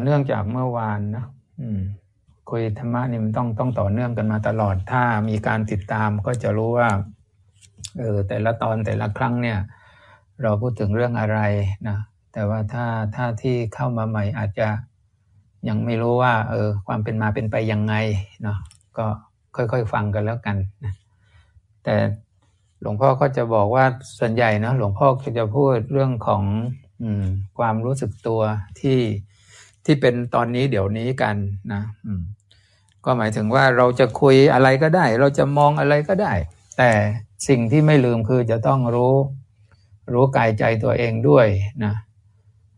อเนื่องจากเมื่อวานนะคุยธรรมะนี่มันต้องต้องต่อเนื่องกันมาตลอด ถ้ามีการติดตามก็จะรู้ว่าเออแต่ละตอนแต่ละครั้งเนี่ย เราพูดถึงเรื่องอะไรนะแต่ว่าถ้าถ้าที่เข้ามาใหม่อาจจะยังไม่รู้ว่า เออ ความเป็นมาเป็นไปยังไงเนาะก็ค่อยๆฟังกันแล้วกันนะแต่หลวงพ่อก็จะบอกว่าส่วนใหญ่นะหลวงพ่อจะพูดเรื่องของอความรู้สึกตัวที่ ที่เป็นตอนนี้เดี๋ยวนี้กันนะก็หมายถึงว่าเราจะคุยอะไรก็ได้ เราจะมองอะไรก็ได้ แต่สิ่งที่ไม่ลืมคือจะต้องรู้รู้กายใจตัวเองด้วยนะ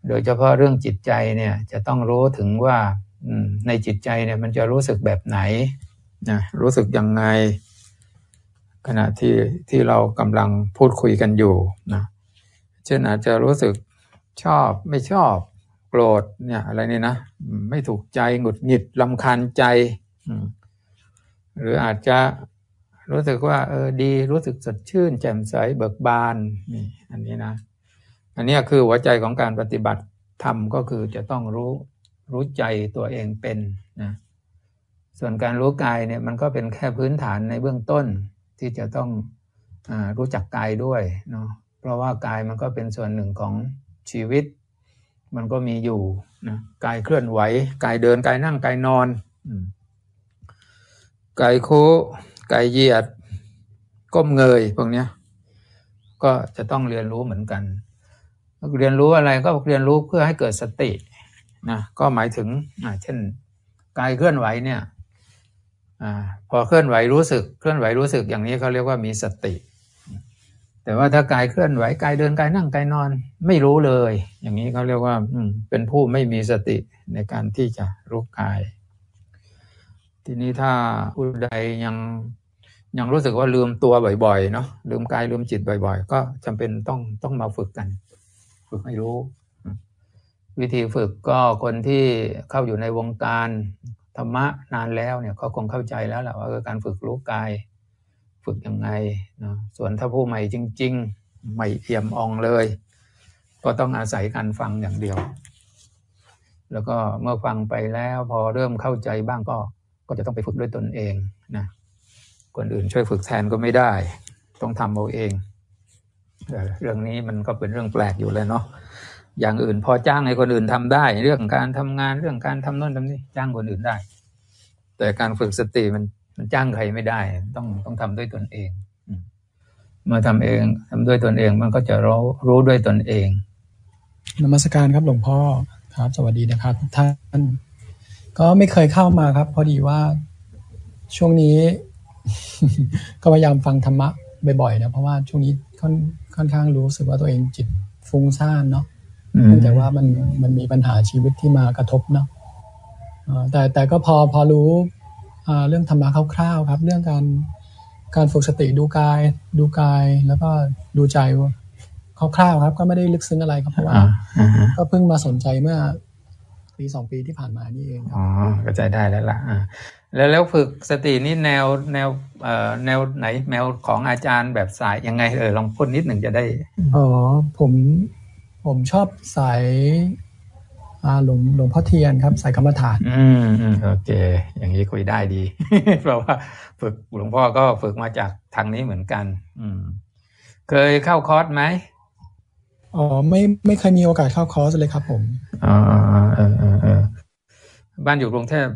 โดยเฉพาะเรื่องจิตใจเนี่ยจะต้องรู้ถึงว่าในจิตใจเนี่ยมันจะรู้สึกแบบไหนนะรู้สึกยังไง ขณะที่ที่เรากำลังพูดคุยกันอยู่นะเช่นอาจจะรู้สึกชอบไม่ชอบ โกรธเนี่ยอะไรนี่นะไม่ถูกใจหงุดหงิดลำคาญใจ หรืออาจจะรู้สึกว่าเออดีรู้สึกสดชื่น แจ่มใสเบิกบานนี่อันนี้นะ อันนี้คือหัวใจของการปฏิบัติธรรมก็คือจะต้องรู้รู้ใจตัวเองเป็นนะส่วนการรู้กายเนี่ยมันก็เป็นแค่พื้นฐานในเบื้องต้นที่จะต้องอรู้จักกายด้วยเนาะเพราะว่ากายมันก็เป็นส่วนหนึ่งของชีวิต มันก็มีอยู่นะกายเคลื่อนไหวกายเดินกายนั่งกายนอนกายโค้กายเหยียด ก้มเงยพวกนี้ก็จะต้องเรียนรู้เหมือนกัน เรียนรู้อะไรก็เรียนรู้เพื่อให้เกิดสตินะก็หมายถึงเช่นกายเคลื่อนไหวเนี่ยอพอเคลื่อนไหวรู้สึกเคลื่อนไหวรู้สึกอย่างนี้เขาเรียกว่ามีสติ แต่ว่าถ้ากายเคลื่อนไหวกายเดินกายนั่งกายนอน ไม่รู้เลย อย่างนี้เขาเรียกว่าเป็นผู้ไม่มีสติในการที่จะรู้กาย ทีนี้ถ้าผู้ใดยังยังรู้สึกว่าลืมตัวบ่อยๆเนาะลืมกายลืมจิตบ่อย ๆ ก็จำเป็นต้องต้องมาฝึกกัน ฝึกให้รู้ วิธีฝึกก็คนที่เข้าอยู่ในวงการธรรมะนานแล้วเนี่ยก็คงเข้าใจแล้วแหละว่าการฝึกรู้กาย ฝึกยังไงเนาะส่วนถ้าผู้ใหม่จริงๆใหม่เอี่ยมอองเลย ก็ต้องอาศัยการฟังอย่างเดียว แล้วก็เมื่อฟังไปแล้วพอเริ่มเข้าใจบ้างก็ก็จะต้องไปฝึกด้วยตนเองนะคนอื่นช่วยฝึกแทนก็ไม่ได้ ต้องทำเอาเอง เรื่องนี้มันก็เป็นเรื่องแปลกอยู่เลยเนาะอย่างอื่นพอจ้างให้คนอื่นทำได้ เรื่องการทำงานเรื่องการทำโน่นทำนี่จ้างคนอื่นได้ แต่การฝึกสติมัน มันจ้างใครไม่ได้ ต้องต้องทำด้วยตนเองเมื่อทำเองทำด้วยตนเองมันก็จะรู้รู้ด้วยตนเองนมัสการครับหลวงพ่อครับ สวัสดีนะครับทุกท่าน ก็ไม่เคยเข้ามาครับ พอดีว่าช่วงนี้ ก็พยายามฟังธรรมะบ่อยๆนะเพราะว่าช่วงนี้ค่อนค่อนข้างรู้สึกว่าตัวเองจิตฟุ้งซ่านเนาะเนื่องจากว่ามันมันมีปัญหาชีวิตที่มากระทบเนาะแต่แต่ก็พอพอรู้ เรื่องธรรมะคร่าวๆครับ เรื่องการการฝึกสติดูกาย ดูกายแล้วก็ดูใจคร่าวๆครับ ก็ไม่ได้ลึกซึ้งอะไรครับเพราะว่าก็เพิ่งมาสนใจเมื่อปีสองปีที่ผ่านมานี่เองอ๋อเข้าใจได้แล้วล่ะอ่าแล้วแล้วฝึกสตินี่แนวแนวเอ่อแนวไหนแนวของอาจารย์แบบสายยังไงเออลองพูดนิดหนึ่งจะได้อ๋อผมผมชอบสายอ่า หลวงหลวงพ่อเทียนครับสายกรรมฐานอืมอืมโอเค อย่างนี้คุยได้ดีเพราะว่าฝึกหลวงพ่อก็ฝึกมาจากทางนี้เหมือนกัน อืม เคยเข้าคอร์สไหมอ๋อไม่ไม่เคยมีโอกาสเข้าคอร์สเลยครับผมอ๋อเออเออเออบ้านอยู่กรุงเทพ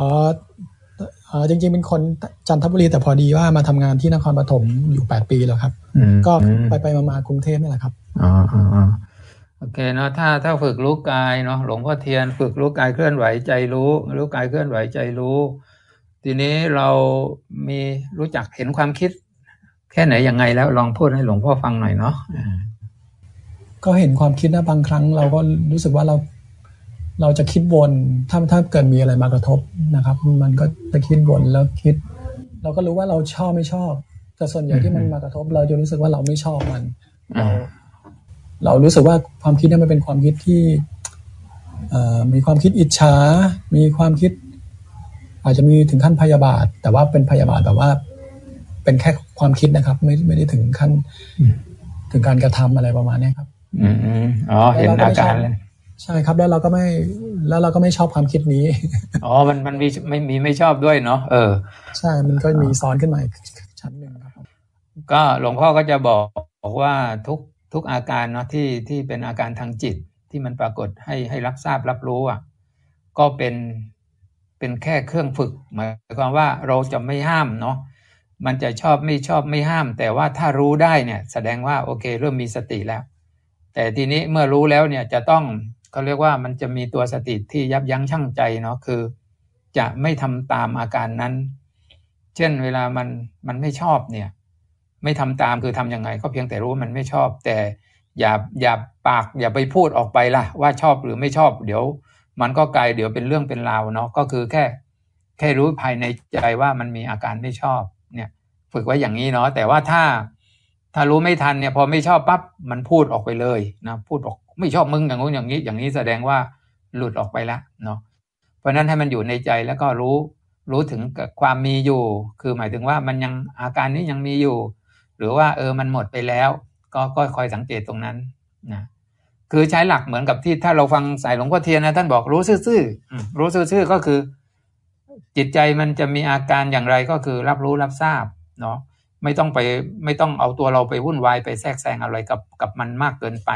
อ๋ออ๋อจริงๆเป็นคนจันทบุรีแต่พอดีว่ามาทำงานที่นครปฐมอยู่แปดปีแล้วครับ ก็ไปไปมากรุงเทพนี่แหละครับอ๋ออ๋อ โอเคเนาะถ้าถ้าฝึกรู้กายเนาะหลวงพ่อเทียนฝึกรู้กายเคลื่อนไหวใจรู้รู้กายเคลื่อนไหวใจรู้ ทีนี้เรามีรู้จักเห็นความคิด แค่ไหนยังไงแล้วลองพูดให้หลวงพ่อฟังหน่อยเนาะก็เห็นความคิดนะบางครั้ง เราก็รู้สึกว่าเราเราจะคิดวนถ้าถ้าเกิดมีอะไรมากระทบนะครับ มันก็จะคิดวนแล้วคิด เราก็รู้ว่าเราชอบไม่ชอบ แต่ส่วนใหญ่ที่มันมากระทบ เราจะรู้สึกว่าเราไม่ชอบมันเรา เรารู้สึกว่าความคิดนั้นมันเป็นความคิดที่มีความคิดอิจฉา มีความคิด อาจจะมีถึงขั้นพยาบาท แต่ว่าเป็นพยาบาทแบบว่า เป็นแค่ความคิดนะครับ ไม่ไม่ได้ถึงขั้นถึงการกระทำอะไรประมาณนี้ครับ อืมอ๋อ เห็นอาการเลยใช่ครับ แล้วเราก็ไม่แล้วเราก็ไม่ชอบความคิดนี้ อ๋อ มันมันมีไม่มีไม่ชอบด้วยเนาะเออ ใช่ มันก็มีซ้อนขึ้นมาอีกชั้นหนึ่งครับ ก็หลวงพ่อก็จะบอกบอกว่าทุก ทุกอาการเนาะที่ที่เป็นอาการทางจิตที่มันปรากฏให้ให้รับทราบรับรู้อะก็เป็นเป็นแค่เครื่องฝึกหมายความว่าเราจะไม่ห้ามเนาะมันจะชอบไม่ชอบไม่ห้าม แต่ว่าถ้ารู้ได้เนี่ยแสดงว่าโอเคเริ่มมีสติแล้ว แต่ทีนี้เมื่อรู้แล้วเนี่ยจะต้องเขาเรียกว่ามันจะมีตัวสติที่ยับยั้งชั่งใจเนาะคือ จะไม่ทำตามอาการนั้น เช่นเวลามันมันไม่ชอบเนี่ย ไม่ทำตามคือทํำยังไง ก็เพียงแต่รู้ว่ามันไม่ชอบ แต่อย่าอย่าปากอย่าไปพูดออกไปล่ะ ว่าชอบหรือไม่ชอบ เดี๋ยว มันก็กลายเดี๋ยวเป็นเรื่องเป็นราวเนาะก็คือแค่ แค่รู้ภายในใจว่ามันมีอาการไม่ชอบเนี่ย ฝึกไว้อย่างนี้เนาะแต่ว่าถ้า ถ้ารู้ไม่ทันเนี่ยพอไม่ชอบปั๊บมันพูดออกไปเลยนะพูดออกไม่ชอบมึงอย่างงู้นอย่างนี้ อย่างนี้แสดงว่าหลุดออกไปแล้วเนาะเพราะนั้นให้มันอยู่ในใจแล้วก็รู้รู้ถึงความมีอยู่ คือหมายถึงว่ามันยังอาการนี้ยังมีอยู่ หรือว่าเออมันหมดไปแล้ว ก็ก็คอยสังเกตตรงนั้นนะคือใช้หลักเหมือนกับที่ถ้าเราฟังสายหลวงพ่อเทียนนะท่านบอกรู้ซื่อๆรู้ซื่อๆก็คือ จิตใจมันจะมีอาการอย่างไรก็คือรับรู้รับทราบเนาะไม่ต้องไปไม่ต้องเอาตัวเราไปวุ่นวายไปแทรกแซงอะไรกับกับมันมากเกินไป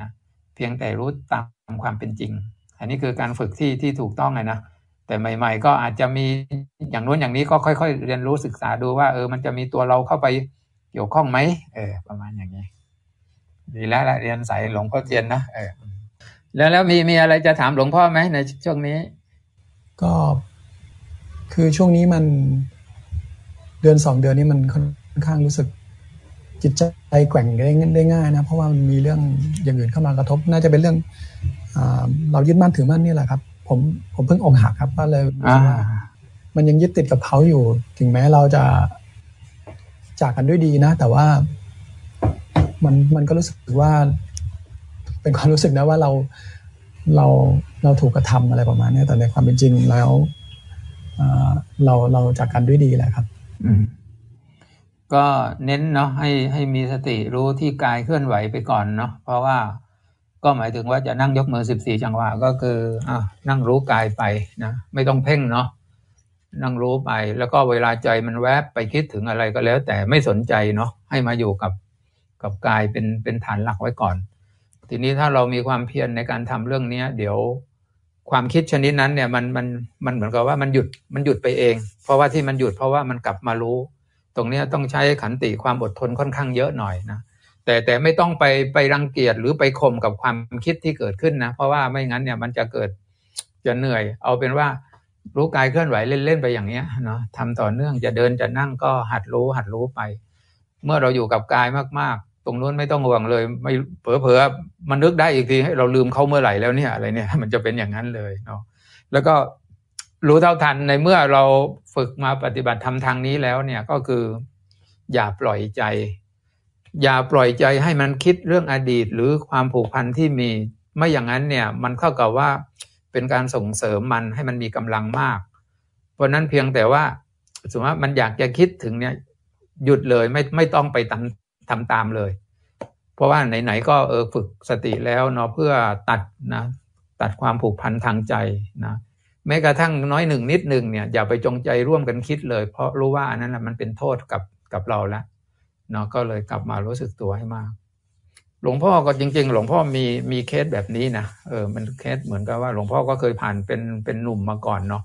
นะเพียงแต่รู้ตามความเป็นจริง อันนี้คือการฝึกที่ที่ถูกต้องไงนะแต่ใหม่ ๆ ก็อาจจะมีอย่างนู้นอย่างนี้ก็ค่อย ๆ เรียนรู้ศึกษาดูว่าเออมันจะมีตัวเราเข้าไป เกี่ยวข้องไหมเออ ประมาณอย่างนี้ ดีแล้วละเรียนสายหลวงพ่อเทียนนะเออแล้วแล้วมีมีอะไรจะถามหลวงพ่อไหมในช่วงนี้ ก็คือช่วงนี้มันเดือนสองเดือนนี้มันค่อนข้างรู้สึก จิตใจแกว่งได้ได้ง่ายนะ เพราะว่ามันมีเรื่องอย่างอื่นเข้ามากระทบ น่าจะเป็นเรื่องเรายึดมั่นถือมั่นนี่แหละครับ ผมผมเพิ่งอกหักครับก็เลยมันยังยึดติดกับเขาอยู่ ถึงแม้เราจะ จากกันด้วยดีนะ แต่ว่ามันมันก็รู้สึกว่า เป็นความรู้สึกนะว่าเราเราเราถูกกระทำอะไรประมาณนี้แต่ในความเป็นจริงแล้วเราเราจากกันด้วยดีแหละครับก็เน้นเนาะให้ให้มีสติรู้ที่กายเคลื่อนไหวไปก่อนเนาะเพราะว่าก็หมายถึงว่าจะนั่งยกมือสิบสี่จังหวะก็คืออะนั่งรู้กายไปนะไม่ต้องเพ่งเนาะ นั่งรู้ไป แล้วก็เวลาใจมันแวบไปคิดถึงอะไรก็แล้ว แต่ไม่สนใจเนาะให้มาอยู่กับกับกายเป็นเป็นฐานหลักไว้ก่อน ทีนี้ถ้าเรามีความเพียรในการทำเรื่องเนี้ย เดี๋ยวความคิดชนิดนั้นเนี่ยมันมันมันเหมือนกับว่ามันหยุดมันหยุดไปเอง เพราะว่าที่มันหยุดเพราะว่ามันกลับมารู้ ตรงนี้ต้องใช้ขันติความอดทนค่อนข้างเยอะหน่อยนะแต่แต่ไม่ต้องไปไปรังเกียจหรือไปข่มกับความคิดที่เกิดขึ้นนะ เพราะว่าไม่งั้นเนี่ยมันจะเกิดจะเหนื่อย เอาเป็นว่า รู้กายเคลื่อนไหวเล่นๆไปอย่างเนี้ยเนาะทำต่อเนื่องจะเดินจะนั่งก็หัดรู้หัดรู้ไป เมื่อเราอยู่กับกายมากๆ ตรงนู้นไม่ต้องห่วงเลย ไม่เผลอๆมันนึกได้อีกทีให้เราลืมเขาเมื่อไหร่แล้วเนี่ยอะไรเนี่ย มันจะเป็นอย่างนั้นเลยเนาะแล้วก็รู้เท่าทันในเมื่อเราฝึกมาปฏิบัติทำทางนี้แล้วเนี่ยก็คือ อย่าปล่อยใจ อย่าปล่อยใจให้มันคิดเรื่องอดีตหรือความผูกพันที่มี ไม่อย่างนั้นเนี่ย มันเข้ากับว่า เป็นการส่งเสริมมันให้มันมีกำลังมาก เพราะนั้นเพียงแต่ว่าสมมติว่ามันอยากจะคิดถึงเนี่ยหยุดเลยไม่ไม่ต้องไปทำทำตามเลย เพราะว่าไหนๆก็เออฝึกสติแล้วเนาะเพื่อตัดนะตัดความผูกพันทางใจนะแม้กระทั่งน้อยหนึ่งนิดหนึ่งเนี่ยอย่าไปจงใจร่วมกันคิดเลย เพราะรู้ว่าอันนั้นมันเป็นโทษกับกับเราแล้วเนาะก็เลยกลับมารู้สึกตัวให้มาก หลวงพ่อก็จริง ๆ หลวงพ่อมีมีเคสแบบนี้นะเออมันเคสเหมือนกับว่า หลวงพ่อก็เคยผ่านเป็นเป็นหนุ่มมาก่อนเนาะ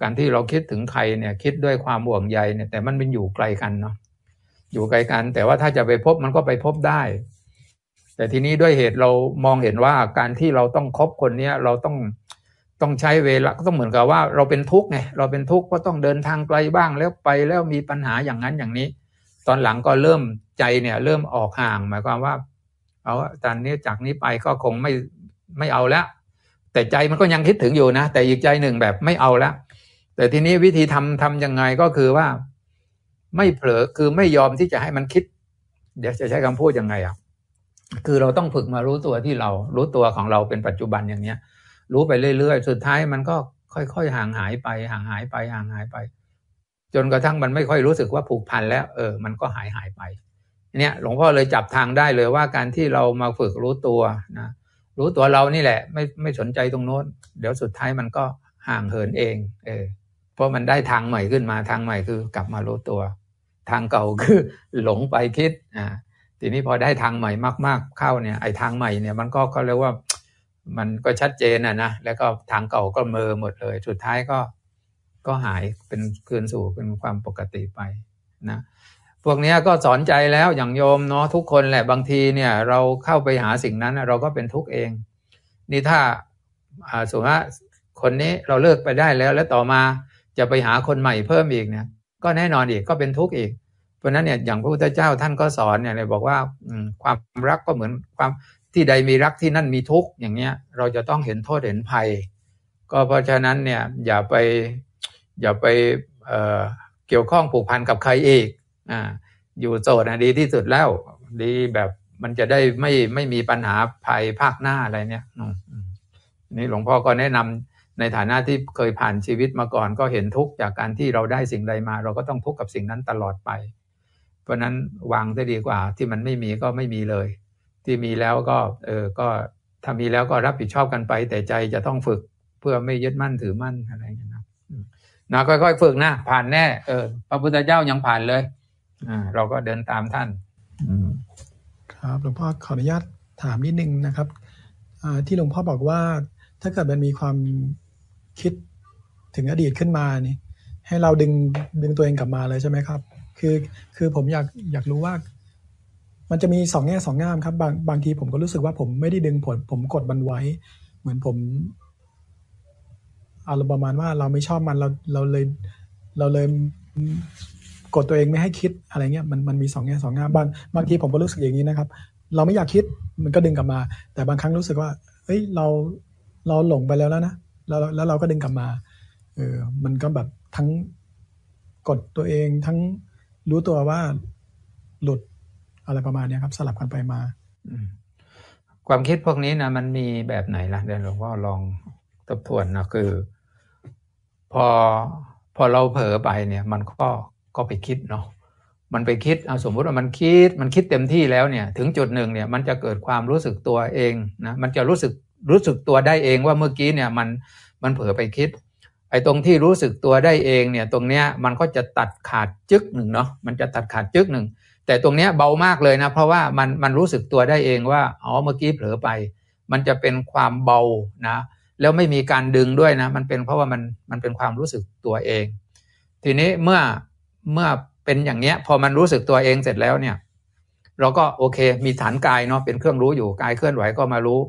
การที่เราคิดถึงใครเนี่ย คิดด้วยความห่วงใยเนี่ยแต่มันเป็นอยู่ไกลกันเนาะอยู่ไกลกัน แต่ว่าถ้าจะไปพบมันก็ไปพบได้ แต่ทีนี้ด้วยเหตุเรามองเห็นว่าการที่เราต้องคบคนเนี้ยเราต้องต้องใช้เวลาก็ต้องเหมือนกับว่าเราเป็นทุกข์ไงเราเป็นทุกข์เพราะต้องเดินทางไกลบ้างแล้วไปแล้วมีปัญหาอย่างนั้นอย่างนี้ ตอนหลังก็เริ่มใจเนี่ย เริ่มออกห่างหมายความว่า เอาตอนนี้จากนี้ไปก็คงไม่ไม่เอาแล้วแต่ใจมันก็ยังคิดถึงอยู่นะ แต่อีกใจหนึ่งแบบไม่เอาแล้วแต่ทีนี้วิธีทำทํำยังไงก็คือว่า ไม่เผลอคือไม่ยอมที่จะให้มันคิด เดี๋ยวจะใช้คำพูดยังไงอะคือเราต้องฝึกมารู้ตัวที่เรา รู้ตัวของเราเป็นปัจจุบันอย่างเนี้ย รู้ไปเรื่อยๆ สุดท้ายมันก็ค่อยๆห่างหายไป ห่างหายไปห่างหายไป จนกระทั่งมันไม่ค่อยรู้สึกว่าผูกพันแล้ว เออ มันก็หายหายไป เนี่ยหลวงพ่อเลยจับทางได้เลยว่าการที่เรามาฝึกรู้ตัวนะรู้ตัวเรานี่แหละ ไม่ไม่สนใจตรงโน้น เดี๋ยวสุดท้ายมันก็ห่างเหินเอง เออเพราะมันได้ทางใหม่ขึ้นมาทางใหม่คือกลับมารู้ตัว ทางเก่าคือหลงไปคิดอ่าทีนี้พอได้ทางใหม่มากๆเข้าเนี่ยไอ้ทางใหม่เนี่ยมันก็เขาเรียกว่ามันก็ชัดเจนนะนะแล้วก็ทางเก่าก็เมอหมดเลย สุดท้ายก็ก็หายเป็นคืนสู่เป็นความปกติไปนะ พวกนี้ก็สอนใจแล้วอย่างโยมเนาะทุกคนแหละบางทีเนี่ยเราเข้าไปหาสิ่งนั้นเราก็เป็นทุกข์เอง นี่ถ้าสมมติว่าคนนี้เราเลิกไปได้แล้ว แล้วต่อมาจะไปหาคนใหม่เพิ่มอีกเนี่ยก็แน่นอนอีกก็เป็นทุกข์อีก เพราะนั้นเนี่ยอย่างพระพุทธเจ้าท่านก็สอนเนี่ยเลยบอกว่าความรักก็เหมือนความที่ใดมีรักที่นั่นมีทุกข์อย่างเงี้ยเราจะต้องเห็นโทษเห็นภัย ก็เพราะฉะนั้นเนี่ยอย่าไปอย่าไปเเกี่ยวข้องผูกพันกับใครอีก อ่าอยู่โสดนะดีที่สุดแล้ว ดีแบบมันจะได้ไม่ไม่มีปัญหาภัยภาคหน้าอะไรเนี่ยนี่หลวงพ่อก็แนะนำในฐานะที่เคยผ่านชีวิตมาก่อน ก็เห็นทุกข์จากการที่เราได้สิ่งใดมา เราก็ต้องทุกข์กับสิ่งนั้นตลอดไป เพราะนั้นวางได้ดีกว่า ที่มันไม่มีก็ไม่มีเลย ที่มีแล้วก็เออก็ถ้ามีแล้วก็รับผิดชอบกันไป แต่ใจจะต้องฝึกเพื่อไม่ยึดมั่นถือมั่นอะไรอย่างนี้นะนะค่อยๆฝึกนะผ่านแน่เออพระพุทธเจ้ายังผ่านเลย เราก็เดินตามท่านอืมครับหลวงพ่อขออนุญาตถามนิดนึงนะครับที่หลวงพ่อบอกว่า ถ้าเกิดมันมีความคิดถึงอดีตขึ้นมานี่ ให้เราดึงดึงตัวเองกลับมาเลยใช่ไหมครับ คือคือผมอยากอยากรู้ว่า มันจะมีสองแง่สองงามครับ บางบางทีผมก็รู้สึกว่าผมไม่ได้ดึงผล ผมกดมันไว้ เหมือนผมอารมณ์ประมาณว่าเราไม่ชอบมันเราเราเลยเราเลย กดตัวเองไม่ให้คิดอะไรเงี้ยมันมันมีสองแง่สองงามบางบางทีผมก็รู้สึกอย่างนี้นะครับ เราไม่อยากคิดมันก็ดึงกลับมา แต่บางครั้งรู้สึกว่าเฮ้ยเราเราหลงไปแล้วแล้วนะแล้วแล้วเราก็ดึงกลับมาเออมันก็แบบทั้งกดตัวเองทั้งรู้ตัวว่าหลุดอะไรประมาณนี้ครับ สลับกันไปมาความคิดพวกนี้นะมันมีแบบไหนล่ะเดี๋ยวหลวงพ่อลองทบทวนนะคือ พอพอเราเผลอไปเนี่ย มันก็ ก็ไปคิดเนาะมันไปคิดเอาสมมุติว่ามันคิดมันคิดเต็มที่แล้วเนี่ยถึงจุดหนึ่งเนี่ยมันจะเกิดความรู้สึกตัวเองนะมันจะรู้สึกรู้สึกตัวได้เองว่าเมื่อกี้เนี่ยมันมันเผลอไปคิดไอ้ตรงที่รู้สึกตัวได้เองเนี่ยตรงเนี้ยมันก็จะตัดขาดจึกหนึ่งเนาะมันจะตัดขาดจึกหนึ่งแต่ตรงเนี้ยเบามากเลยนะเพราะว่ามันมันรู้สึกตัวได้เองว่าอ๋อเมื่อกี้เผลอไป มันจะเป็นความเบานะแล้วไม่มีการดึงด้วยนะ มันเป็นเพราะว่ามันมันเป็นความรู้สึกตัวเอง ทีนี้เมื่อ เมื่อเป็นอย่างเนี้ย พอมันรู้สึกตัวเองเสร็จแล้วเนี่ย เราก็โอเค มีฐานกายเนาะเป็นเครื่องรู้อยู่กายเคลื่อนไหวก็มารู้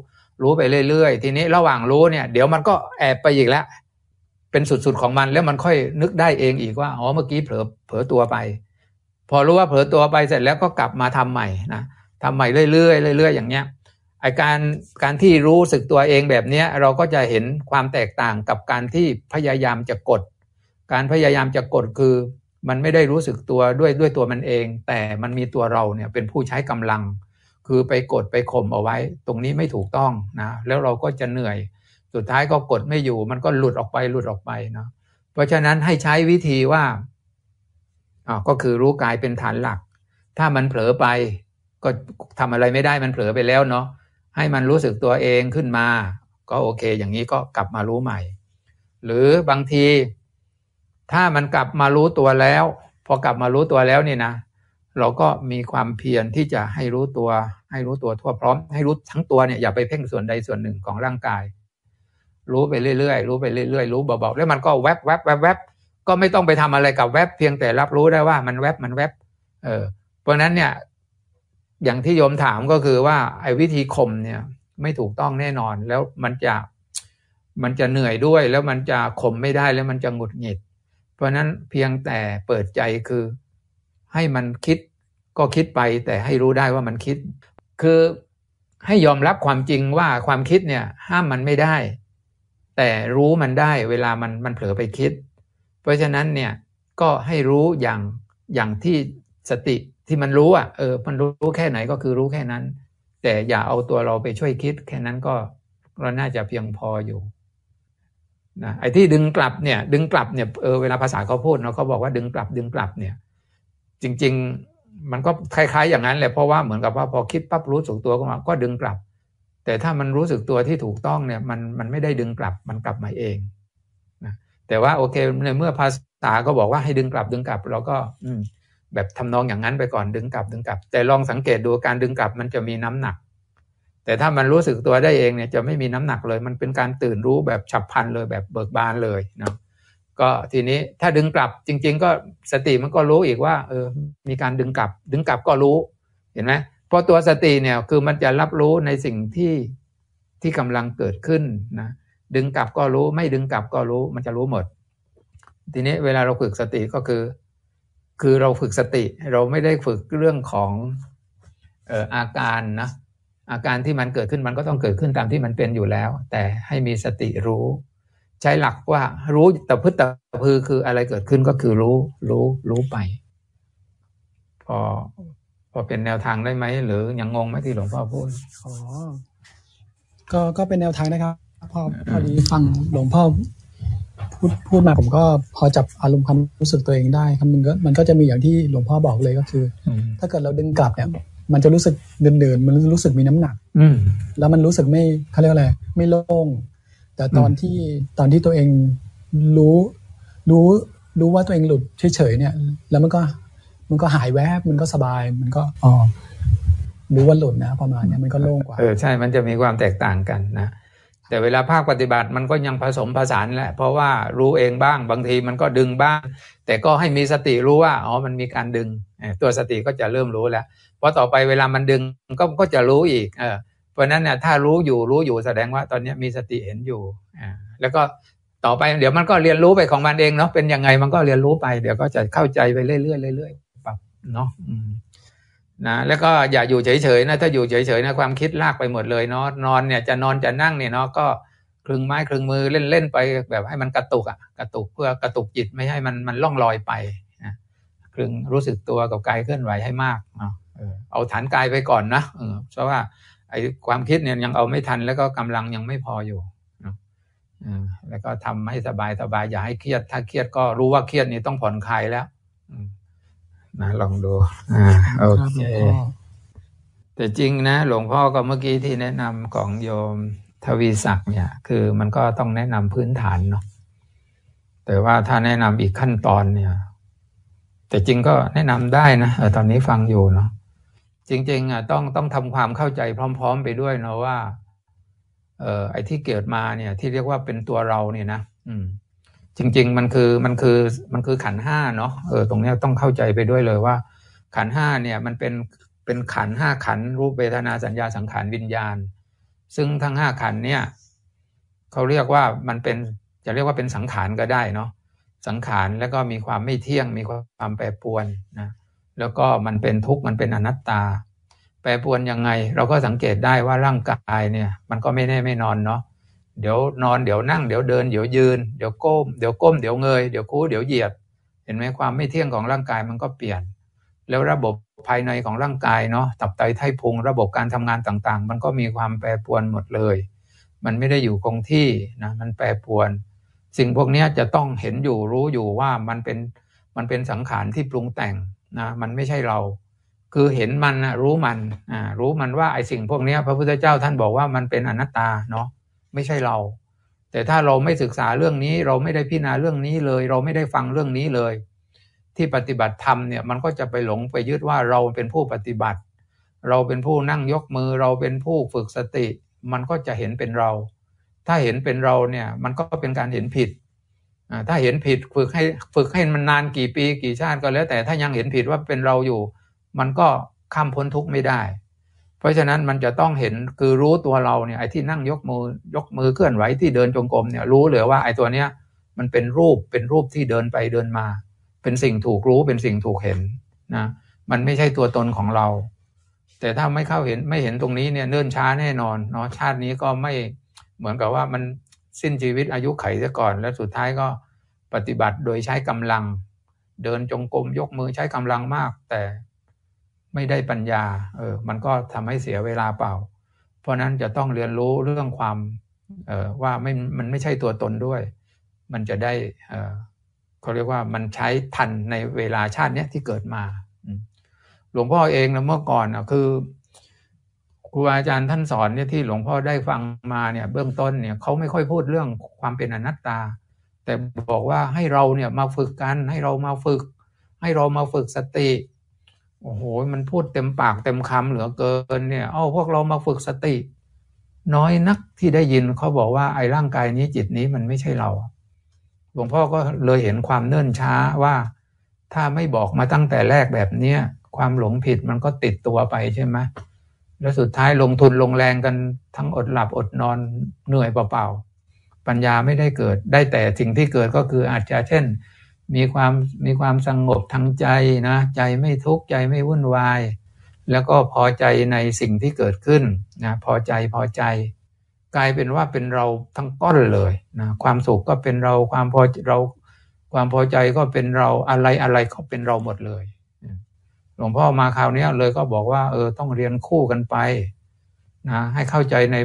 รู้ไปเรื่อยๆ ทีนี้ระหว่างรู้เนี่ย เดี๋ยวมันก็แอบไปอีกแล้วเป็นสุดๆของมันแล้วมันค่อยนึกได้เองอีกว่าอ๋อเมื่อกี้เผลอเผลอตัวไป พอรู้ว่าเผลอตัวไปเสร็จแล้วก็กลับมาทำใหม่นะทำใหม่เรื่อยๆเรื่อยๆอย่างเนี้ยไอการการที่รู้สึกตัวเองแบบเนี้ยเราก็จะเห็นความแตกต่างกับการที่พยายามจะกด การพยายามจะกดคือ มันไม่ได้รู้สึกตัวด้วยด้วยตัวมันเอง แต่มันมีตัวเราเนี่ยเป็นผู้ใช้กำลัง คือไปกดไปข่มเอาไว้ ตรงนี้ไม่ถูกต้องนะแล้วเราก็จะเหนื่อย สุดท้ายก็กดไม่อยู่ มันก็หลุดออกไปหลุดออกไปเนาะเพราะฉะนั้นให้ใช้วิธีว่าอ๋อก็คือรู้กายเป็นฐานหลัก ถ้ามันเผลอไปก็ทำอะไรไม่ได้มันเผลอไปแล้วเนาะให้มันรู้สึกตัวเองขึ้นมา ก็โอเค อย่างนี้ก็กลับมารู้ใหม่ หรือบางที ถ้ามันกลับมารู้ตัวแล้ว พอกลับมารู้ตัวแล้วนี่นะ เราก็มีความเพียรที่จะให้รู้ตัว ให้รู้ตัวทั่วพร้อม ให้รู้ทั้งตัวเนี่ยอย่าไปเพ่งส่วนใดส่วนหนึ่งของร่างกาย รู้ไปเรื่อยๆรู้ไปเรื่อยๆรู้เบาๆแล้วมันก็แวบแวบแวบแวบก็ไม่ต้องไปทำอะไรกับแวบเพียงแต่รับรู้ได้ว่ามันแวบมันแวบเออเพราะนั้นเนี่ย อย่างที่โยมถามก็คือว่าไอ้วิธีข่มเนี่ยไม่ถูกต้องแน่นอนแล้วมันจะมันจะเหนื่อยด้วย แล้วมันจะข่มไม่ได้แล้วมันจะหงุดหงิด เพราะนั้นเพียงแต่เปิดใจคือ ให้มันคิดก็คิดไปแต่ให้รู้ได้ว่ามันคิด คือให้ยอมรับความจริงว่าความคิดเนี่ยห้ามมันไม่ได้ แต่รู้มันได้เวลามันมันเผลอไปคิด เพราะฉะนั้นเนี่ยก็ให้รู้อย่างอย่างที่สติที่มันรู้อะเออมันรู้แค่ไหนก็คือรู้แค่นั้น แต่อย่าเอาตัวเราไปช่วยคิด แค่นั้นก็เราน่าจะเพียงพออยู่ นะไอ้ที่ดึงกลับเนี่ยดึงกลับเนี่ยเออเวลาภาษาเขาพูดเนาะเขาบอกว่าดึงกลับดึงกลับเนี่ย จริง ๆ มันก็คล้าย ๆ อย่างนั้นแหละเพราะว่าเหมือนกับว่าพอคิดปั๊บรู้สึกตัวก็มาก็ดึงกลับ แต่ถ้ามันรู้สึกตัวที่ถูกต้องเนี่ยมันมันไม่ได้ดึงกลับมันกลับมาเองนะแต่ว่าโอเคในเมื่อภาษาก็บอกว่าให้ดึงกลับดึงกลับ เราก็ อืม แบบทำนองอย่างนั้นไปก่อนดึงกลับดึงกลับ แต่ลองสังเกตดูการดึงกลับมันจะมีน้ำหนัก แต่ถ้ามันรู้สึกตัวได้เองเนี่ยจะไม่มีน้ำหนักเลย มันเป็นการตื่นรู้แบบฉับพลันเลยแบบเบิกบานเลยนะก็ทีนี้ถ้าดึงกลับจริง ๆ ก็สติมันก็รู้อีกว่าเออมีการดึงกลับ ดึงกลับก็รู้เห็นไหมเพราะตัวสติเนี่ยคือมันจะรับรู้ในสิ่งที่ที่กำลังเกิดขึ้นนะดึงกลับก็รู้ไม่ดึงกลับก็รู้มันจะรู้หมด ทีนี้เวลาเราฝึกสติก็คือ คือเราฝึกสติ เราไม่ได้ฝึกเรื่องของอออาการนะ อาการที่มันเกิดขึ้นมันก็ต้องเกิดขึ้นตามที่มันเป็นอยู่แล้ว แต่ให้มีสติรู้ ใช้หลักว่ารู้แต่พึ่แต่พือคืออะไรเกิดขึ้นก็คือรู้ รู้ รู้ไป พอ พอเป็นแนวทางได้ไหมหรือยังงงไหมที่หลวงพ่อพูดอ๋อก็ก็เป็นแนวทางนะครับพอพอดีฟังหลวงพ่อพูดพูดมาผมก็พอจับอารมณ์ความรู้สึกตัวเองได้ครับมันก็มันก็จะมีอย่างที่หลวงพ่อบอกเลยก็คืออืมถ้าเกิดเราดึงกลับเนี่ย มันจะรู้สึกเดินๆมันรู้สึกมีน้ำหนัก อืมแล้วมันรู้สึกไม่เขาเรียกว่าอะไรไม่โล่ง แต่ตอนอืมที่ตอนที่ตัวเองรู้รู้รู้ว่าตัวเองหลุดเฉยๆเนี่ย แล้วมันก็มันก็หายแวบมันก็สบายมันก็อ๋อรู้ว่าหลุดนะประมาณเนี้ยมันก็โล่งกว่าเออใช่มันจะมีความแตกต่างกันนะ แต่เวลาภาคปฏิบัติมันก็ยังผสมผสานแหละเพราะว่ารู้เองบ้างบางทีมันก็ดึงบ้าง แต่ก็ให้มีสติรู้ว่าอ๋อมันมีการดึงตัวสติก็จะเริ่มรู้แล้วเพราะต่อไปเวลามันดึงก็ก็จะรู้อีกเออเพราะนั้นเนี่ยถ้ารู้อยู่รู้อยู่แสดงว่าตอนนี้มีสติเห็นอยู่อ่าแล้วก็ต่อไปเดี๋ยวมันก็เรียนรู้ไปของมันเองเนาะเป็นยังไงมันก็เรียนรู้ไปเดี๋ยวก็จะเข้าใจไปเรื่อยๆเรื่อยๆปรับเนาะ นะแล้วก็อย่าอยู่เฉยๆนะถ้าอยู่เฉยๆนะความคิดลากไปหมดเลยเนาะนอนเนี่ยจะนอนจะนั่งเนี่ยเนาะก็คลึงไม้คลึงมือเล่นๆไปแบบให้มันกระตุกอะกระตุกเพื่อกระตุกจิตไม่ให้มันมันล่องลอยไปนะคลึงรู้สึกตัวกับกายเคลื่อนไหวให้มากเนาะเออเอาฐานกายไปก่อนนะเออเพราะว่าไอ้ความคิดเนี่ยยังเอาไม่ทันแล้วก็กำลังยังไม่พออยู่นะอ่าแล้วก็ทำให้สบายสบายอย่าให้เครียดถ้าเครียดก็รู้ว่าเครียดนี่ต้องผ่อนคลายแล้วอื นะลองดู อ่าโอครับเคหลวงพ่อแต่จริงนะ หลวงพ่อก็เมื่อกี้ที่แนะนำของโยมทวีศักดิ์เนี่ย คือมันก็ต้องแนะนำพื้นฐานเนาะแต่ว่าถ้าแนะนำอีกขั้นตอนเนี่ย แต่จริงก็แนะนำได้นะเออตอนนี้ฟังอยู่เนาะจริง ๆอะต้องต้องทำความเข้าใจพร้อม ๆ ไปด้วยเนาะว่า เอ่อไอ้ที่เกิดมาเนี่ย ที่เรียกว่าเป็นตัวเราเนี่ยนะอืม จริง ๆ มันคือมันคือมันคือขันห้าเนาะเออตรงเนี้ยต้องเข้าใจไปด้วยเลยว่า ขันห้าเนี่ยมันเป็นเป็นขันห้าขันรูปเวทนาสัญญาสังขารวิญญาณ ซึ่งทั้งห้าขันเนี่ยเขาเรียกว่ามันเป็นจะเรียกว่าเป็นสังขารก็ได้เนาะสังขารแล้วก็มีความไม่เที่ยง มีความแปรปรวนนะแล้วก็มันเป็นทุกข์มันเป็นอนัตตา แปรปรวนยังไง เราก็สังเกตได้ว่าร่างกายเนี่ย มันก็ไม่แน่ไม่นอนเนาะ เดี๋ยวนอนเดี๋ยวนั่งเดี๋ยวเดินเดี๋ยวยืนเดี๋ยวก้มเดี๋ยวก้มเดี๋ยวเงยเดี๋ยวคู่เดี๋ยวเหยียด เห็นไหมความไม่เที่ยงของร่างกายมันก็เปลี่ยน แล้วระบบภายในของร่างกายเนาะตับไตไส้พุงระบบการทำงานต่างๆ มันก็มีความแปรปรวนหมดเลย มันไม่ได้อยู่คงที่นะมันแปรปรวน สิ่งพวกนี้จะต้องเห็นอยู่รู้อยู่ว่ามันเป็นมันเป็นสังขารที่ปรุงแต่งนะมันไม่ใช่เราคือเห็นมันนะรู้มันอ่ารู้มันว่าไอ้สิ่งพวกนี้พระพุทธเจ้าท่านบอกว่ามันเป็นอนัตตาเนาะ ไม่ใช่เรา แต่ถ้าเราไม่ศึกษาเรื่องนี้ เราไม่ได้พิจารณาเรื่องนี้เลย เราไม่ได้ฟังเรื่องนี้เลย ที่ปฏิบัติธรรมเนี่ยมันก็จะไปหลงไปยึดว่าเราเป็นผู้ปฏิบัติ เราเป็นผู้นั่งยกมือ เราเป็นผู้ฝึกสติ มันก็จะเห็นเป็นเรา ถ้าเห็นเป็นเราเนี่ยมันก็เป็นการเห็นผิดถ้าเห็นผิดฝึกให้ฝึกให้มันนานกี่ปีกี่ชาติก็แล้ว แต่ถ้ายังเห็นผิดว่าเป็นเราอยู่ มันก็ข้ามพ้นทุกข์ไม่ได้ เพราะฉะนั้นมันจะต้องเห็นคือรู้ตัวเราเนี่ยไอ้ที่นั่งยกมือยกมือเคลื่อนไหวที่เดินจงกรมเนี่ยรู้เลยว่าไอ้ตัวเนี้ยมันเป็นรูปเป็นรูปที่เดินไปเดินมา เป็นสิ่งถูกรู้เป็นสิ่งถูกเห็นนะมันไม่ใช่ตัวตนของเรา แต่ถ้าไม่เข้าเห็นไม่เห็นตรงนี้เนี่ยเนิ่นช้าแน่นอนเนาะชาตินี้ก็ไม่เหมือนกับว่ามันสิ้นชีวิตอายุไขซะก่อน แล้วสุดท้ายก็ปฏิบัติโดยใช้กำลัง เดินจงกรมยกมือใช้กำลังมาก แต่ ไม่ได้ปัญญาเออมันก็ทำให้เสียเวลาเปล่า เพราะนั้นจะต้องเรียนรู้เรื่องความเออว่าไม่มันไม่ใช่ตัวตนด้วย มันจะได้เออเขาเรียกว่ามันใช้ทันในเวลาชาติเนี้ยที่เกิดมาหลวงพ่อเองนะเมื่อก่อนนะคือครูอาจารย์ท่านสอนเนี่ยที่หลวงพ่อได้ฟังมาเนี่ยเบื้องต้นเนี่ยเขาไม่ค่อยพูดเรื่องความเป็นอนัตตา แต่บอกว่าให้เราเนี่ยมาฝึกกันให้เรามาฝึก ให้เรามาฝึกสติ โอ้โห มันพูดเต็มปากเต็มคำเหลือเกินเนี่ย เอาพวกเรามาฝึกสติ น้อยนักที่ได้ยินเขาบอกว่าไอ้ร่างกายนี้จิตนี้มันไม่ใช่เรา หลวงพ่อก็เลยเห็นความเนิ่นช้าว่า ถ้าไม่บอกมาตั้งแต่แรกแบบเนี้ยความหลงผิดมันก็ติดตัวไปใช่ไหมแล้วสุดท้ายลงทุนลงแรงกันทั้งอดหลับอดนอนเหนื่อยเปล่าๆปัญญาไม่ได้เกิดได้แต่สิ่งที่เกิดก็คืออาจจะเช่น มีความมีความสงบทางใจนะใจไม่ทุกข์ใจไม่วุ่นวาย แล้วก็พอใจในสิ่งที่เกิดขึ้นนะพอใจพอใจ กลายเป็นว่าเป็นเราทั้งก้อนเลยนะความสุขก็เป็นเราความพอเราความพอใจก็เป็นเราอะไรอะไรก็เป็นเราหมดเลยหลวงพ่อมาคราวนี้เลยก็บอกว่าเออต้องเรียนคู่กันไปนะให้เข้าใจใน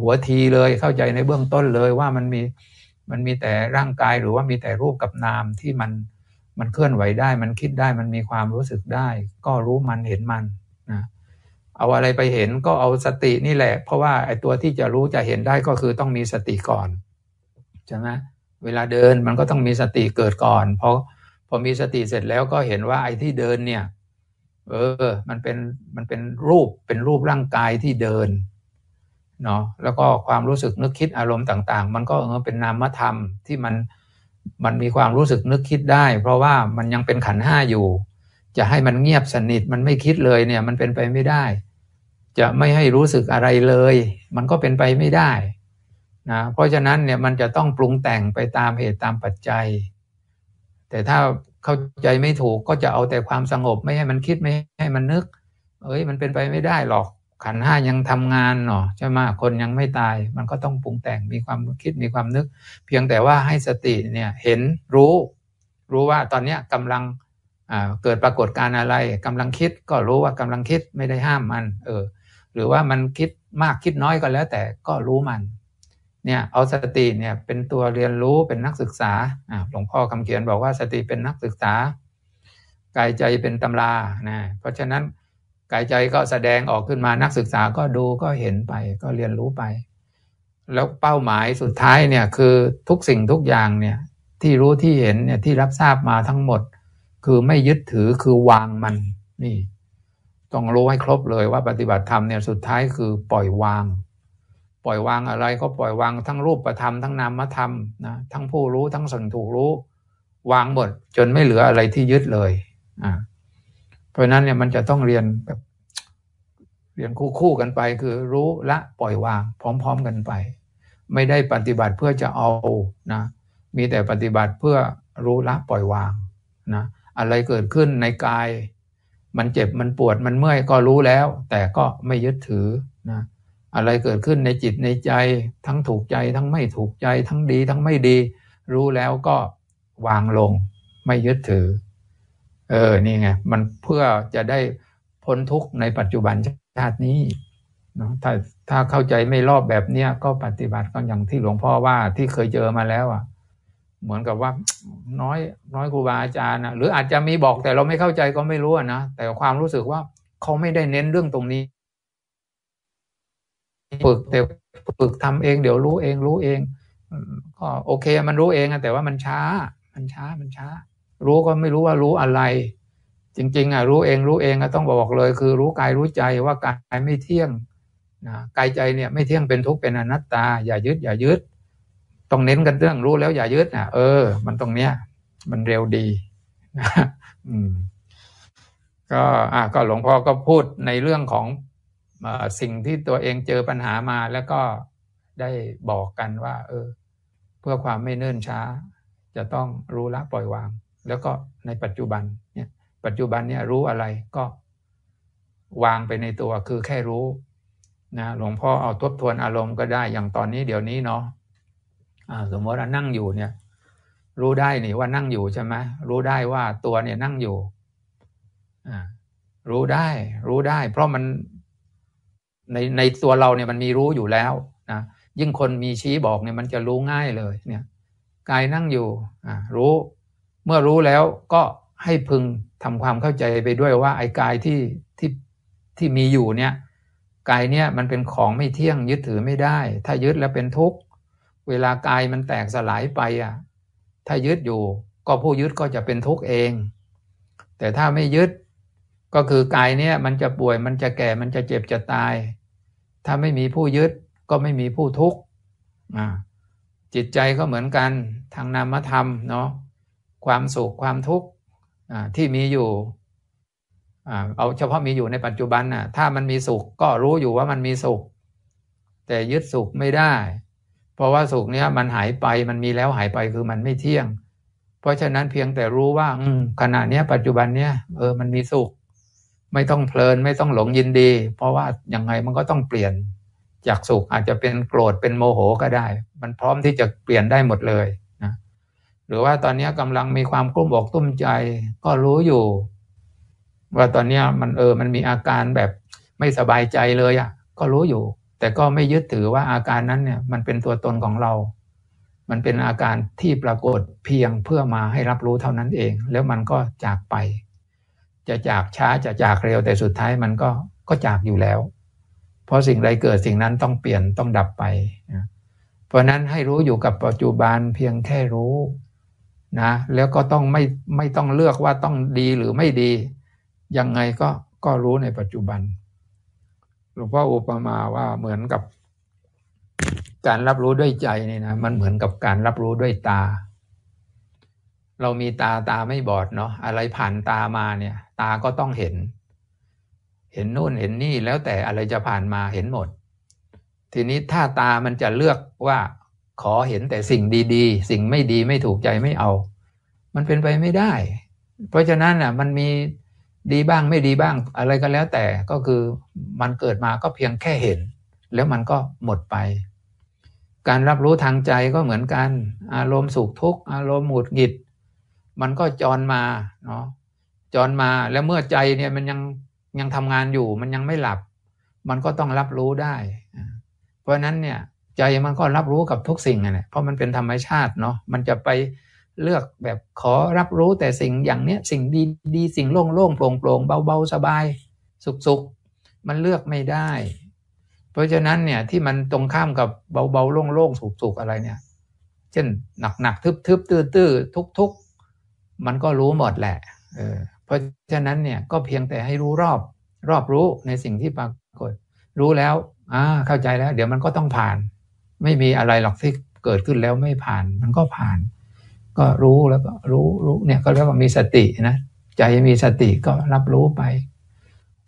หัวทีเลยเข้าใจในเบื้องต้นเลยว่ามันมี มันมีแต่ร่างกายหรือว่ามีแต่รูปกับนามที่มันมันเคลื่อนไหวได้ มันคิดได้มันมีความรู้สึกได้ ก็รู้มันเห็นมันนะเอาอะไรไปเห็นก็เอาสตินี่แหละ เพราะว่าไอ้ตัวที่จะรู้จะเห็นได้ก็คือต้องมีสติก่อนใช่ไหมเวลาเดินมันก็ต้องมีสติเกิดก่อน เพราะพอมีสติเสร็จแล้วก็เห็นว่าไอ้ที่เดินเนี่ย เออ มันเป็นมันเป็นรูปเป็นรูปร่างกายที่เดิน เนาะแล้วก็ความรู้สึกนึกคิดอารมณ์ต่าง ๆ มันก็เออเป็นนามธรรมที่มันมันมีความรู้สึกนึกคิดได้ เพราะว่ามันยังเป็นขันห้าอยู่ จะให้มันเงียบสนิทมันไม่คิดเลยเนี่ยมันเป็นไปไม่ได้ จะไม่ให้รู้สึกอะไรเลย มันก็เป็นไปไม่ได้นะเพราะฉะนั้นเนี่ยมันจะต้องปรุงแต่งไปตามเหตุตามปัจจัย แต่ถ้าเข้าใจไม่ถูกก็จะเอาแต่ความสงบไม่ให้มันคิดไม่ให้มันนึก เอ้ยมันเป็นไปไม่ได้หรอก ขันห้ายังทำงานเนาะใช่ไหมคนยังไม่ตาย มันก็ต้องปรุงแต่งมีความคิดมีความนึก เพียงแต่ว่าให้สติเนี่ยเห็นรู้ รู้ว่าตอนเนี้ยกำลังเกิดปรากฏการอะไรกำลังคิดก็รู้ว่ากำลังคิดไม่ได้ห้ามมันเออหรือว่ามันคิดมากคิดน้อยก็แล้วแต่ก็รู้มันเนี่ยเอาสติเนี่ยเป็นตัวเรียนรู้เป็นนักศึกษาหลวงพ่อคำเขียนบอกว่าสติเป็นนักศึกษากายใจเป็นตำรานะเพราะฉะนั้น กายใจก็แสดงออกขึ้นมานักศึกษาก็ดูก็เห็นไปก็เรียนรู้ไป แล้วเป้าหมายสุดท้ายเนี่ยคือทุกสิ่งทุกอย่างเนี่ยที่รู้ที่เห็นเนี่ยที่รับทราบมาทั้งหมด คือไม่ยึดถือคือวางมันนี่ ต้องรู้ให้ครบเลยว่าปฏิบัติธรรมเนี่ยสุดท้ายคือปล่อยวาง ปล่อยวางอะไรก็ปล่อยวางทั้งรูปประธรรมทั้งนามธรรมนะทั้งผู้รู้ทั้งส่วนถูกรู้ วางหมดจนไม่เหลืออะไรที่ยึดเลยอ่า เพราะนั้นเนี่ยมันจะต้องเรียนแบบเรียนคู่คู่กันไป คือรู้ละปล่อยวาง พร้อม ๆกันไป ไม่ได้ปฏิบัติเพื่อจะเอานะมีแต่ปฏิบัติเพื่อรู้ละปล่อยวางนะอะไรเกิดขึ้นในกาย มันเจ็บมันปวดมันเมื่อยก็รู้แล้ว แต่ก็ไม่ยึดถือนะอะไรเกิดขึ้นในจิตในใจ ทั้งถูกใจทั้งไม่ถูกใจทั้งดี ทั้งไม่ดี รู้แล้วก็วางลง ไม่ยึดถือ เออนี่ไงมันเพื่อจะได้พ้นทุกข์ในปัจจุบันชาตินี้เนาะถ้าถ้าเข้าใจไม่รอบแบบเนี้ยก็ปฏิบัติก็อย่างที่หลวงพ่อว่าที่เคยเจอมาแล้วอะ เหมือนกับว่าน้อยน้อยครูบาอาจารย์นะหรืออาจจะมีบอกแต่เราไม่เข้าใจก็ไม่รู้นะแต่ความรู้สึกว่าเขาไม่ได้เน้นเรื่องตรงนี้ฝึกแต่ฝึกทำเองเดี๋ยวรู้เองรู้เองก็โอเคมันรู้เองแต่ว่ามันช้า มันช้ามันช้า รู้ก็ไม่รู้ว่ารู้อะไร จริงๆอะรู้เองรู้เองก็ต้องบอกเลย คือรู้กายรู้ใจว่ากายไม่เที่ยงนะกายใจเนี่ยไม่เที่ยงเป็นทุกข์เป็นอนัตตา อย่ายึด อย่ายึดต้องเน้นกันเรื่องรู้แล้วอย่ายึดอะเออ มันตรงเนี้ย มันเร็วดีนะอืม ก็อะก็หลวงพ่อก็พูดในเรื่องของสิ่งที่ตัวเองเจอปัญหามาแล้วก็ได้บอกกันว่า เออ เพื่อความไม่เนิ่นช้า จะต้องรู้ละปล่อยวาง แล้วก็ในปัจจุบันเนี่ยปัจจุบันเนี่ยรู้อะไรก็วางไปในตัวคือแค่รู้นะหลวงพ่อเอาทบทวนอารมณ์ก็ได้อย่างตอนนี้เดี๋ยวนี้เนาะสมมติว่านั่งอยู่เนี่ยรู้ได้นี่ว่านั่งอยู่ใช่ไหมรู้ได้ว่าตัวเนี่ยนั่งอยู่รู้ได้ รู้ได้ เพราะมันในในตัวเราเนี่ยมันมีรู้อยู่แล้วนะยิ่งคนมีชี้บอกเนี่ยมันจะรู้ง่ายเลยเนี่ยกายนั่งอยู่รู้ มื่อรู้แล้วก็ให้พึงทำความเข้าใจไปด้วยว่าไอ้กายที่ที่ที่มีอยู่เนี่ยกายเนี่ยมันเป็นของไม่เที่ยงยึดถือไม่ได้ ถ้ายึดแล้วเป็นทุกข์เวลากายมันแตกสลายไปอะถ้ายึดอยู่ก็ผู้ยึดก็จะเป็นทุกข์เอง แต่ถ้าไม่ยึดก็คือกายเนี่ยมันจะป่วยมันจะแก่มันจะเจ็บจะตาย ถ้าไม่มีผู้ยึดก็ไม่มีผู้ทุกข์จิตใจก็เหมือนกันทางนามธรรมเนาะ ความสุขความทุกข์ที่มีอยู่เอาเฉพาะมีอยู่ในปัจจุบันน่ะถ้ามันมีสุขก็รู้อยู่ว่ามันมีสุข แต่ยึดสุขไม่ได้ เพราะว่าสุขเนี้ยมันหายไปมันมีแล้วหายไปคือมันไม่เที่ยง เพราะฉะนั้นเพียงแต่รู้ว่าอืขณะเนี้ยปัจจุบันเนี้ยเออมันมีสุข ไม่ต้องเพลินไม่ต้องหลงยินดี เพราะว่ายังไงมันก็ต้องเปลี่ยนจากสุขอาจจะเป็นโกรธเป็นโมโหก็ได้ มันพร้อมที่จะเปลี่ยนได้หมดเลยนะ หรือว่าตอนนี้กำลังมีความกลุ้มอกตุ้มใจ ก็รู้อยู่ ว่าตอนนี้มันเออมันมีอาการแบบไม่สบายใจเลยอะ่ะ ก็รู้อยู่ แต่ก็ไม่ยึดถือว่าอาการนั้นเนี่ย มันเป็นตัวตนของเรา มันเป็นอาการที่ปรากฏเพียงเพื่อมาให้รับรู้เท่านั้นเอง แล้วมันก็จากไป จะจากช้าจะจากเร็วแต่สุดท้ายมันก็ก็จากอยู่แล้ว เพราะสิ่งใดเกิดสิ่งนั้นต้องเปลี่ยนต้องดับไป เพราะนั้นให้รู้อยู่กับปัจจุบันเพียงแค่รู้ นะแล้วก็ต้องไม่ไม่ต้องเลือกว่าต้องดีหรือไม่ดี ยังไงก็ก็รู้ในปัจจุบันหลวงพ่ออุปมาว่าเหมือนกับ การรับรู้ด้วยใจนี่นะมันเหมือนกับการรับรู้ด้วยตา เรามีตาตาไม่บอดเนาะอะไรผ่านตามาเนี่ย ตาก็ต้องเห็น เห็นนู่นเห็นนี่แล้วแต่อะไรจะผ่านมาเห็นหมด ทีนี้ถ้าตามันจะเลือกว่า ขอเห็นแต่สิ่งดีๆ สิ่งไม่ดีไม่ถูกใจไม่เอา มันเป็นไปไม่ได้ เพราะฉะนั้นอะมันมีดีบ้างไม่ดีบ้างอะไรก็แล้วแต่ก็คือมันเกิดมาก็เพียงแค่เห็น แล้วมันก็หมดไป การรับรู้ทางใจก็เหมือนกัน อารมณ์สุขทุกข์อารมณ์หงุดหงิด มันก็จรมาเนาะจรมาแล้วเมื่อใจเนี่ยมันยังยังทำงานอยู่มันยังไม่หลับ มันก็ต้องรับรู้ได้ เพราะนั้นเนี่ย ใจมันก็รับรู้กับทุกสิ่งนะเพราะมันเป็นธรรมชาติเนาะมันจะไปเลือกแบบขอรับรู้แต่สิ่งอย่างเนี้ยสิ่งดีดีสิ่งโล่งโล่งโปร่งโปร่งเบาเบาสบาย สุขสุขมันเลือกไม่ได้ เพราะฉะนั้นเนี่ยที่มันตรงข้ามกับเบาเบาโล่งโล่งสุขสุขอะไรเนี่ย เช่นหนักหนักทึบทึบตื้อตื้อทุกทุกมันก็รู้หมดแหละเออเพราะฉะนั้นเนี่ยก็เพียงแต่ให้รู้รอบ รอบรู้ในสิ่งที่ปรากฏ รู้แล้วอ่าเข้าใจแล้ว เดี๋ยวมันก็ต้องผ่าน ไม่มีอะไรหรอกที่เกิดขึ้นแล้วไม่ผ่าน มันก็ผ่าน ก็รู้แล้วก็รู้รู้เนี่ยก็เรียกว่ามีสตินะใจมีสติก็รับรู้ไป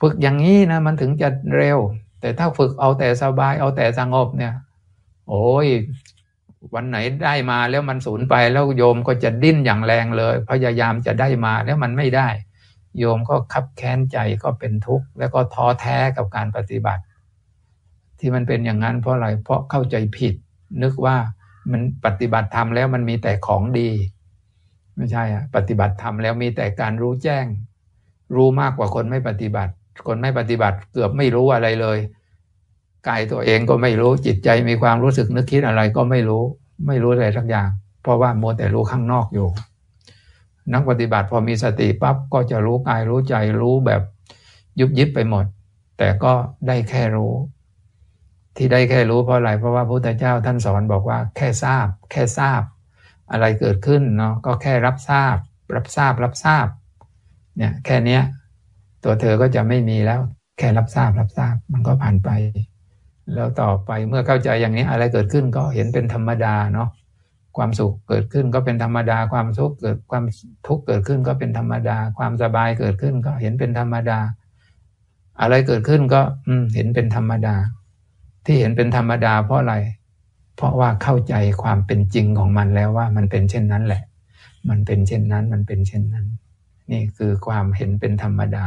ฝึกอย่างนี้นะมันถึงจะเร็ว แต่ถ้าฝึกเอาแต่สบายเอาแต่สงบเนี่ย โอ้ยวันไหนได้มาแล้วมันสูญไปแล้วโยมก็จะดิ้นอย่างแรงเลย พยายามจะได้มาแล้วมันไม่ได้ โยมก็คับแค้นใจก็เป็นทุกข์แล้วก็ท้อแท้กับการปฏิบัติ ที่มันเป็นอย่างนั้นเพราะอะไรเพราะเข้าใจผิด นึกว่ามันปฏิบัติธรรมแล้วมันมีแต่ของดี ไม่ใช่อะปฏิบัติธรรมแล้วมีแต่การรู้แจ้ง รู้มากกว่าคนไม่ปฏิบัติ คนไม่ปฏิบัติเกือบไม่รู้อะไรเลยกายตัวเองก็ไม่รู้จิตใจมีความรู้สึกนึกคิดอะไรก็ไม่รู้ ไม่รู้อะไรสักอย่าง เพราะว่ามัวแต่รู้ข้างนอกอยู่ นักปฏิบัติพอมีสติปั๊บก็จะรู้กายรู้ใจรู้แบบยุบยิบไปหมด แต่ก็ได้แค่รู้ ที่ได้แค่รู้เพราะอะไรเพราะว่าพระพุทธเจ้าท่านสอนบอกว่าแค่ทราบ แค่ทราบ อะไรเกิดขึ้นเนาะก็แค่รับทราบ รับทราบรับทราบเนี่ยแค่เนี้ยตัวเธอก็จะไม่มีแล้วแค่รับทราบรับทราบมันก็ผ่านไป แล้วต่อไปเมื่อเข้าใจอย่างนี้อะไรเกิดขึ้นก็เห็นเป็นธรรมดาเนาะความสุขเกิดขึ้นก็เป็นธรรมดา ความทุกข์เกิดความทุกข์เกิดขึ้นก็เป็นธรรมดา ความสบายเกิดขึ้นก็เห็นเป็นธรรมดา อะไรเกิดขึ้นก็อืเห็นเป็นธรรมดา ที่เห็นเป็นธรรมดาเพราะอะไร เพราะว่าเข้าใจความเป็นจริงของมันแล้วว่ามันเป็นเช่นนั้นแหละ มันเป็นเช่นนั้น มันเป็นเช่นนั้น นี่คือความเห็นเป็นธรรมดา